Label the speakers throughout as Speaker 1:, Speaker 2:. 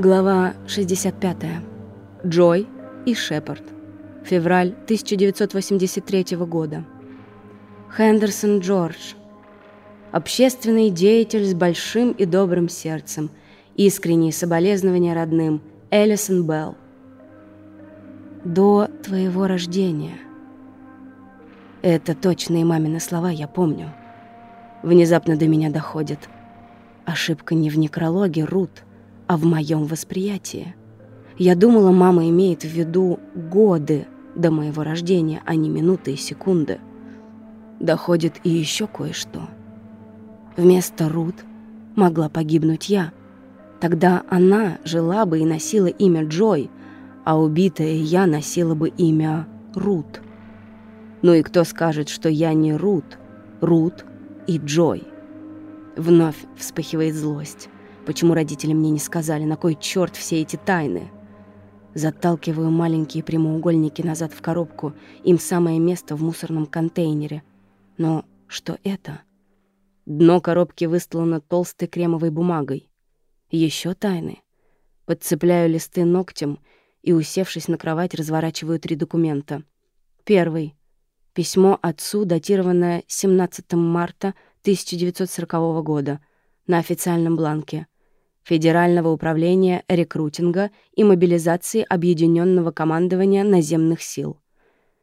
Speaker 1: Глава 65. Джой и Шепард. Февраль 1983 года. Хендерсон Джордж. Общественный деятель с большим и добрым сердцем. Искренние соболезнования родным. Элисон Белл. До твоего рождения. Это точные мамины слова, я помню. Внезапно до меня доходит. Ошибка не в некрологе, Рут — а в моем восприятии. Я думала, мама имеет в виду годы до моего рождения, а не минуты и секунды. Доходит и еще кое-что. Вместо Рут могла погибнуть я. Тогда она жила бы и носила имя Джой, а убитая я носила бы имя Рут. Ну и кто скажет, что я не Рут, Рут и Джой? Вновь вспыхивает злость. Почему родители мне не сказали, на кой черт все эти тайны? Заталкиваю маленькие прямоугольники назад в коробку. Им самое место в мусорном контейнере. Но что это? Дно коробки выстлано толстой кремовой бумагой. Еще тайны. Подцепляю листы ногтем и, усевшись на кровать, разворачиваю три документа. Первый. Письмо отцу, датированное 17 марта 1940 года, на официальном бланке. Федерального управления рекрутинга и мобилизации Объединенного командования наземных сил.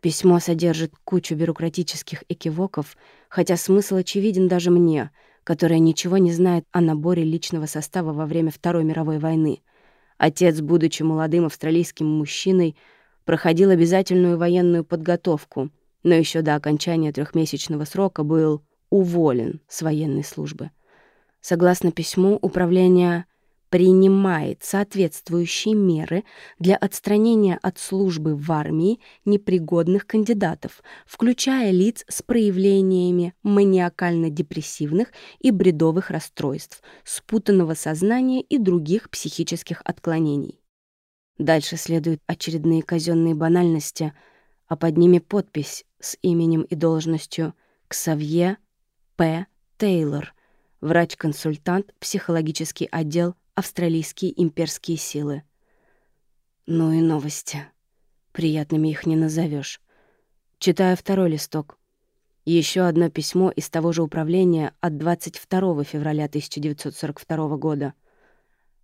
Speaker 1: Письмо содержит кучу бюрократических экивоков, хотя смысл очевиден даже мне, которая ничего не знает о наборе личного состава во время Второй мировой войны. Отец, будучи молодым австралийским мужчиной, проходил обязательную военную подготовку, но еще до окончания трехмесячного срока был уволен с военной службы. Согласно письму, управление принимает соответствующие меры для отстранения от службы в армии непригодных кандидатов, включая лиц с проявлениями маниакально-депрессивных и бредовых расстройств, спутанного сознания и других психических отклонений. Дальше следуют очередные казенные банальности, а под ними подпись с именем и должностью Ксавье П. Тейлор, врач-консультант, психологический отдел австралийские имперские силы. Ну и новости. Приятными их не назовешь. Читаю второй листок. Еще одно письмо из того же управления от 22 февраля 1942 года.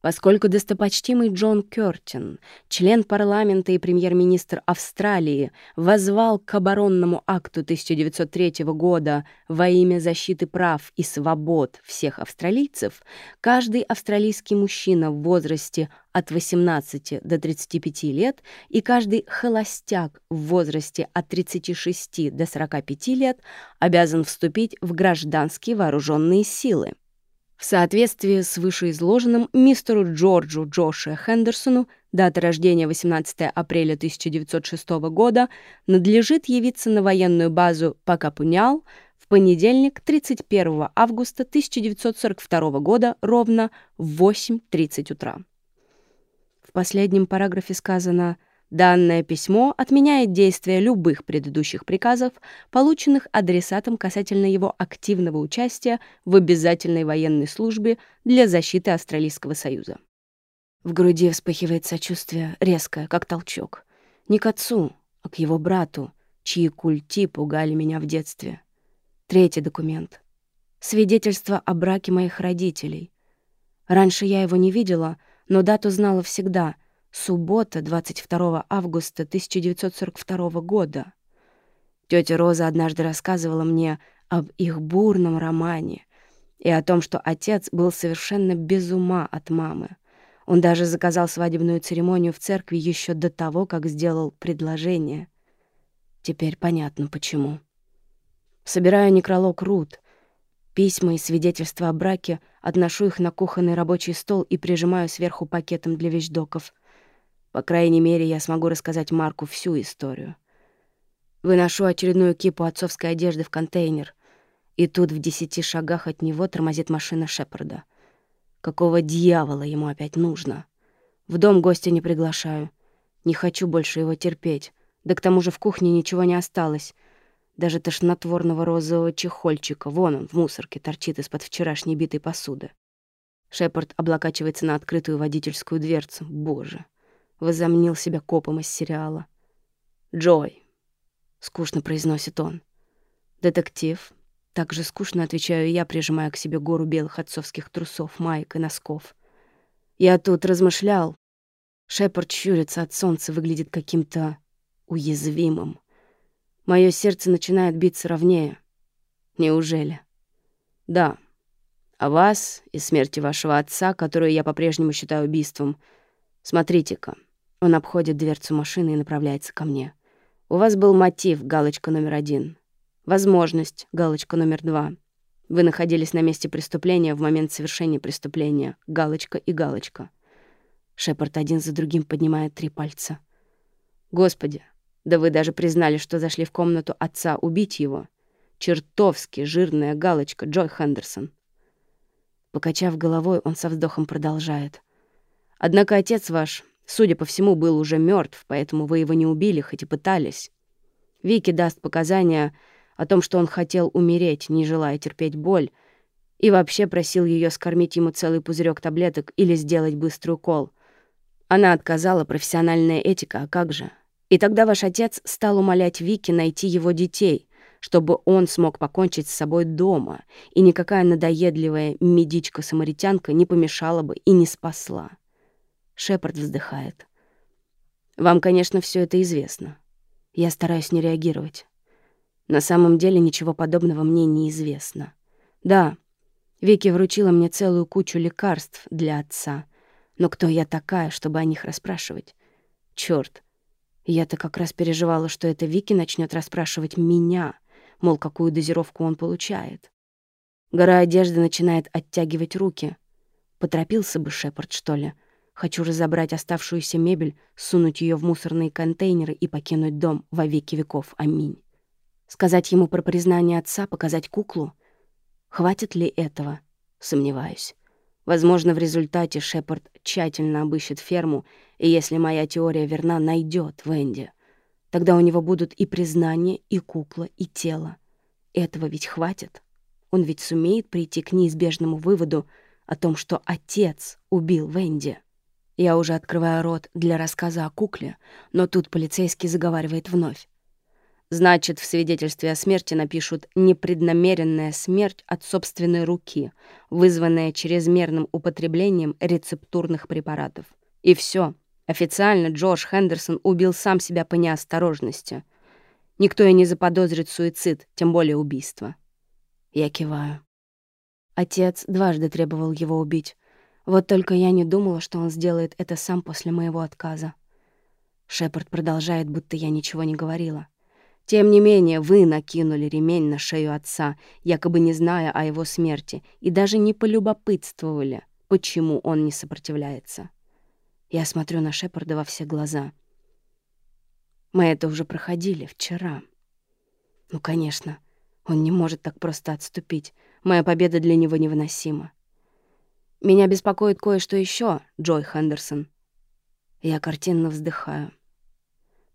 Speaker 1: Поскольку достопочтимый Джон Кёртин, член парламента и премьер-министр Австралии, возвал к оборонному акту 1903 года во имя защиты прав и свобод всех австралийцев, каждый австралийский мужчина в возрасте от 18 до 35 лет и каждый холостяк в возрасте от 36 до 45 лет обязан вступить в гражданские вооруженные силы. В соответствии с вышеизложенным, мистеру Джорджу Джоше Хендерсону, дата рождения 18 апреля 1906 года, надлежит явиться на военную базу Пакапунял в понедельник, 31 августа 1942 года, ровно в 8.30 утра. В последнем параграфе сказано «Связь» Данное письмо отменяет действие любых предыдущих приказов, полученных адресатом касательно его активного участия в обязательной военной службе для защиты Австралийского Союза. В груди вспыхивает сочувствие, резкое, как толчок. Не к отцу, а к его брату, чьи культи пугали меня в детстве. Третий документ. Свидетельство о браке моих родителей. Раньше я его не видела, но дату знала всегда — Суббота, 22 августа 1942 года. Тётя Роза однажды рассказывала мне об их бурном романе и о том, что отец был совершенно без ума от мамы. Он даже заказал свадебную церемонию в церкви еще до того, как сделал предложение. Теперь понятно, почему. Собираю некролог Рут. Письма и свидетельства о браке, отношу их на кухонный рабочий стол и прижимаю сверху пакетом для вещдоков — по крайней мере, я смогу рассказать Марку всю историю. Выношу очередную кипу отцовской одежды в контейнер, и тут в десяти шагах от него тормозит машина Шепарда. Какого дьявола ему опять нужно? В дом гостя не приглашаю. Не хочу больше его терпеть. Да к тому же в кухне ничего не осталось. Даже тошнотворного розового чехольчика, вон он, в мусорке, торчит из-под вчерашней битой посуды. Шепард облокачивается на открытую водительскую дверцу. Боже. Возомнил себя копом из сериала. «Джой», — скучно произносит он. «Детектив». Так же скучно отвечаю я, прижимая к себе гору белых отцовских трусов, маек и носков. Я тут размышлял. Шепард щурится от солнца, выглядит каким-то уязвимым. Моё сердце начинает биться ровнее. Неужели? Да. О вас и смерти вашего отца, которую я по-прежнему считаю убийством. Смотрите-ка. Он обходит дверцу машины и направляется ко мне. У вас был мотив, галочка номер один. Возможность, галочка номер два. Вы находились на месте преступления в момент совершения преступления, галочка и галочка. Шепард один за другим поднимает три пальца. Господи, да вы даже признали, что зашли в комнату отца убить его. Чертовски жирная галочка, Джой Хендерсон. Покачав головой, он со вздохом продолжает. Однако отец ваш Судя по всему, был уже мертв, поэтому вы его не убили, хоть и пытались. Вики даст показания о том, что он хотел умереть, не желая терпеть боль, и вообще просил ее скормить ему целый пузырек таблеток или сделать быстрый укол. Она отказала, профессиональная этика, а как же? И тогда ваш отец стал умолять Вики найти его детей, чтобы он смог покончить с собой дома, и никакая надоедливая медичка-самаритянка не помешала бы и не спасла. Шепард вздыхает. «Вам, конечно, все это известно. Я стараюсь не реагировать. На самом деле ничего подобного мне не известно. Да, Вики вручила мне целую кучу лекарств для отца. Но кто я такая, чтобы о них расспрашивать? Чёрт, я-то как раз переживала, что это Вики начнет расспрашивать меня, мол, какую дозировку он получает. Гора одежды начинает оттягивать руки. Поторопился бы Шепард, что ли?» Хочу разобрать оставшуюся мебель, сунуть ее в мусорные контейнеры и покинуть дом во веки веков. Аминь. Сказать ему про признание отца, показать куклу? Хватит ли этого? Сомневаюсь. Возможно, в результате Шепард тщательно обыщет ферму, и если моя теория верна, найдет Венди. Тогда у него будут и признание, и кукла, и тело. Этого ведь хватит. Он ведь сумеет прийти к неизбежному выводу о том, что отец убил Венди. Я уже открываю рот для рассказа о кукле, но тут полицейский заговаривает вновь. Значит, в свидетельстве о смерти напишут «непреднамеренная смерть от собственной руки, вызванная чрезмерным употреблением рецептурных препаратов». И все. Официально Джордж Хендерсон убил сам себя по неосторожности. Никто и не заподозрит суицид, тем более убийство. Я киваю. Отец дважды требовал его убить. Вот только я не думала, что он сделает это сам после моего отказа. Шепард продолжает, будто я ничего не говорила. Тем не менее, вы накинули ремень на шею отца, якобы не зная о его смерти, и даже не полюбопытствовали, почему он не сопротивляется. Я смотрю на Шепарда во все глаза. Мы это уже проходили вчера. Ну, конечно, он не может так просто отступить. Моя победа для него невыносима. Меня беспокоит кое-что еще, Джой Хендерсон. Я картинно вздыхаю.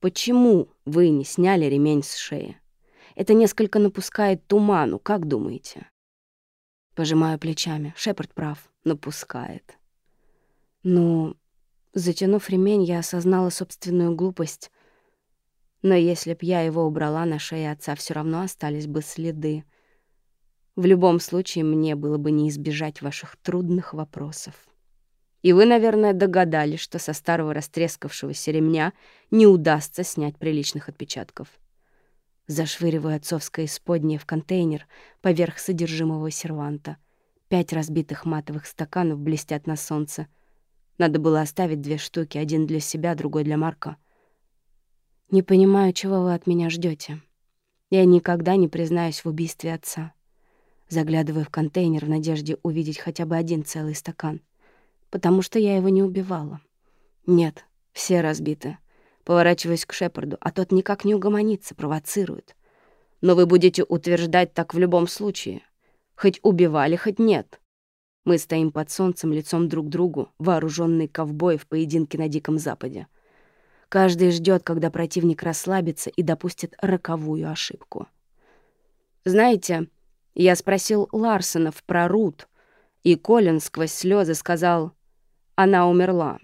Speaker 1: Почему вы не сняли ремень с шеи? Это несколько напускает туману, как думаете? Пожимаю плечами. Шепард прав. Напускает. Ну, затянув ремень, я осознала собственную глупость. Но если б я его убрала, на шее отца все равно остались бы следы. В любом случае, мне было бы не избежать ваших трудных вопросов. И вы, наверное, догадались, что со старого растрескавшегося ремня не удастся снять приличных отпечатков. Зашвыриваю отцовское исподнее в контейнер поверх содержимого серванта. Пять разбитых матовых стаканов блестят на солнце. Надо было оставить две штуки, один для себя, другой для Марка. Не понимаю, чего вы от меня ждете. Я никогда не признаюсь в убийстве отца заглядывая в контейнер в надежде увидеть хотя бы один целый стакан. Потому что я его не убивала. Нет, все разбиты. Поворачиваясь к Шепарду, а тот никак не угомонится, провоцирует. Но вы будете утверждать так в любом случае. Хоть убивали, хоть нет. Мы стоим под солнцем лицом друг к другу, вооруженные ковбои в поединке на Диком Западе. Каждый ждет, когда противник расслабится и допустит роковую ошибку. Знаете, я спросил Ларсонов про Рут. И Колин сквозь слезы сказал, она умерла.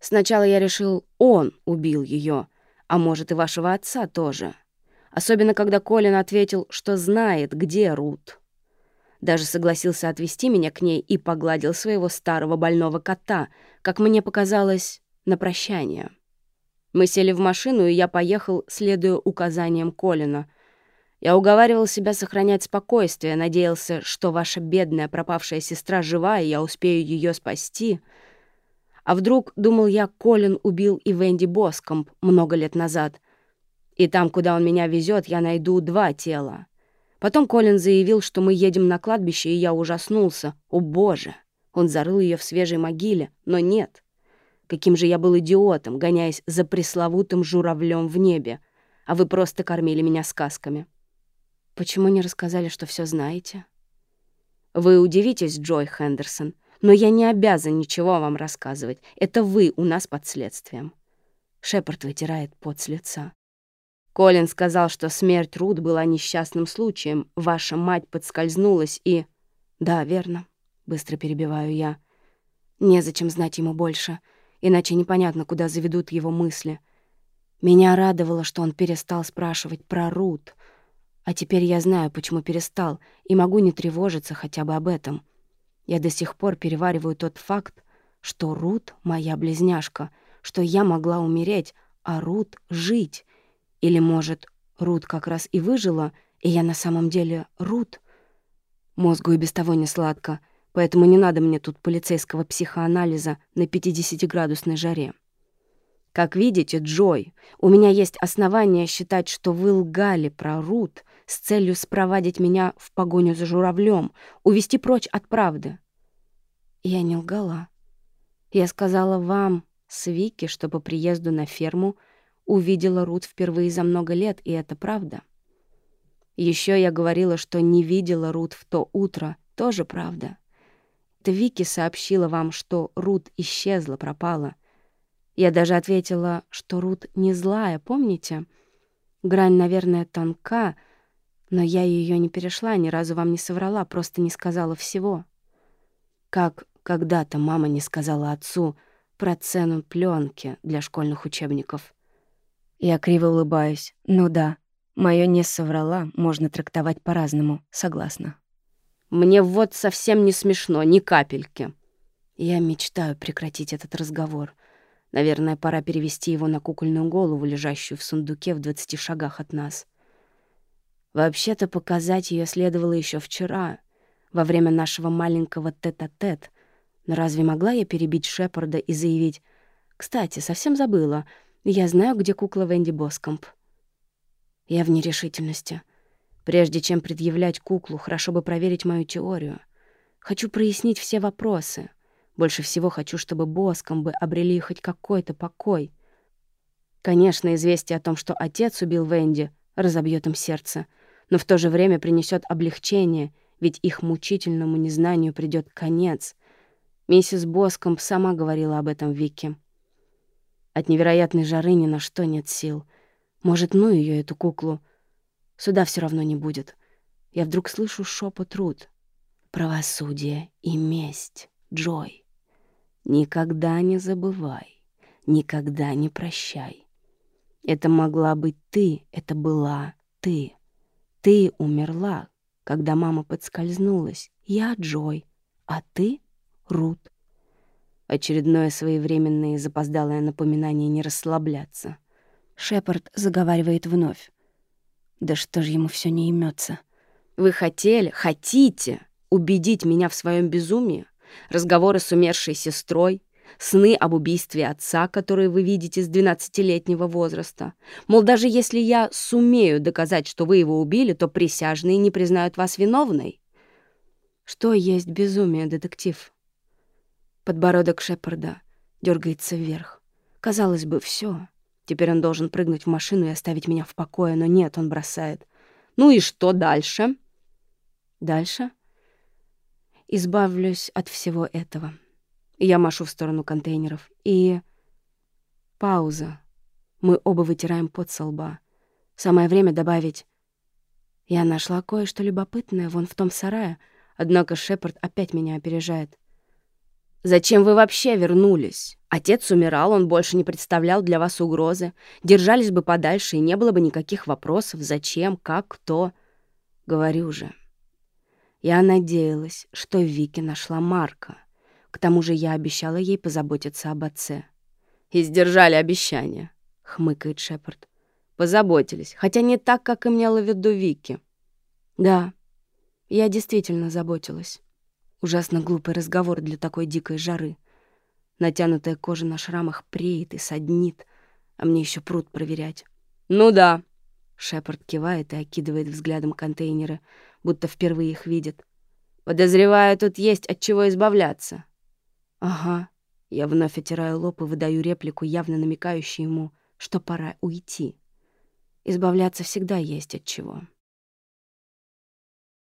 Speaker 1: Сначала я решил, он убил ее, а может и вашего отца тоже. Особенно, когда Колин ответил, что знает, где Рут. Даже согласился отвезти меня к ней и погладил своего старого больного кота, как мне показалось, на прощание. Мы сели в машину, и я поехал, следуя указаниям Колина. Я уговаривал себя сохранять спокойствие, надеялся, что ваша бедная пропавшая сестра жива, и я успею ее спасти. А вдруг, думал я, Колин убил и Венди Боскомп много лет назад. И там, куда он меня везет, я найду два тела. Потом Колин заявил, что мы едем на кладбище, и я ужаснулся. О, боже! Он зарыл ее в свежей могиле, но нет. Каким же я был идиотом, гоняясь за пресловутым журавлем в небе, а вы просто кормили меня сказками. Почему не рассказали, что все знаете? Вы удивитесь, Джой Хендерсон, но я не обязан ничего вам рассказывать. Это вы у нас под следствием. Шепард вытирает пот с лица. Колин сказал, что смерть Рут была несчастным случаем. Ваша мать подскользнулась и... Да, верно. Быстро перебиваю я. Незачем знать ему больше, иначе непонятно, куда заведут его мысли. Меня радовало, что он перестал спрашивать про Рут. А теперь я знаю, почему перестал, и могу не тревожиться хотя бы об этом. Я до сих пор перевариваю тот факт, что Рут — моя близняшка, что я могла умереть, а Рут — жить, или, может, Рут как раз и выжила, и я на самом деле Рут? Мозгу и без того не сладко, поэтому не надо мне тут полицейского психоанализа на 50-градусной жаре. Как видите, Джой, у меня есть основания считать, что вы лгали про Рут с целью спровадить меня в погоню за журавлем, увести прочь от правды. Я не лгала. Я сказала вам с Вики, что по приезду на ферму — увидела Рут впервые за много лет, и это правда. Еще я говорила, что не видела Рут в то утро, тоже правда. Это Вики сообщила вам, что Рут исчезла, пропала. Я даже ответила, что Рут не злая, помните? Грань, наверное, тонка, но я ее не перешла, ни разу вам не соврала, просто не сказала всего. Как когда-то мама не сказала отцу про цену пленки для школьных учебников — я криво улыбаюсь. Ну да, моё «не соврала» можно трактовать по-разному, согласна. Мне вот совсем не смешно, ни капельки. Я мечтаю прекратить этот разговор. Наверное, пора перевести его на кукольную голову, лежащую в сундуке в двадцати шагах от нас. Вообще-то показать ее следовало еще вчера, во время нашего маленького тет-а-тет. -тет. Но разве могла я перебить Шепарда и заявить «Кстати, совсем забыла, я знаю, где кукла Венди Боскомп. Я в нерешительности. Прежде чем предъявлять куклу, хорошо бы проверить мою теорию. Хочу прояснить все вопросы. Больше всего хочу, чтобы Боскомбы обрели хоть какой-то покой. Конечно, известие о том, что отец убил Венди, разобьет им сердце, но в то же время принесет облегчение, ведь их мучительному незнанию придет конец. Миссис Боскомб сама говорила об этом Вике. От невероятной жары ни на что нет сил. Может, ну ее эту куклу. Суда все равно не будет. Я вдруг слышу шепот Рут. Правосудие и месть, Джой. Никогда не забывай, никогда не прощай. Это могла быть ты, это была ты. Ты умерла, когда мама подскользнулась. Я Джой, а ты — Рут. Очередное своевременное и запоздалое напоминание не расслабляться. Шепард заговаривает вновь. Да что же ему все не имется? Вы хотели, хотите убедить меня в своем безумии? Разговоры с умершей сестрой, сны об убийстве отца, которые вы видите с 12-летнего возраста. Мол, даже если я сумею доказать, что вы его убили, то присяжные не признают вас виновной. Что есть безумие, детектив? Подбородок Шепарда дергается вверх. Казалось бы, все. Теперь он должен прыгнуть в машину и оставить меня в покое, но нет, он бросает. Ну и что дальше? Дальше? Избавлюсь от всего этого. Я машу в сторону контейнеров. И... Пауза. Мы оба вытираем пот со лба. Самое время добавить... Я нашла кое-что любопытное вон в том сарае, Однако Шепард опять меня опережает. «Зачем вы вообще вернулись? Отец умирал, он больше не представлял для вас угрозы. Держались бы подальше, и не было бы никаких вопросов, зачем, как, кто. Говорю же. Я надеялась, что Вики нашла Марка. К тому же я обещала ей позаботиться об отце. «И сдержали обещание», — хмыкает Шепард. «Позаботились, хотя не так, как имела в виду Вики». «Да, я действительно заботилась. Ужасно глупый разговор для такой дикой жары. Натянутая кожа на шрамах преет и саднит, а мне еще пруд проверять». «Ну да», — Шепард кивает и окидывает взглядом контейнеры, будто впервые их видит. «Подозреваю, тут есть от чего избавляться». «Ага». Я вновь отираю лоб и выдаю реплику, явно намекающую ему, что пора уйти. Избавляться всегда есть от чего.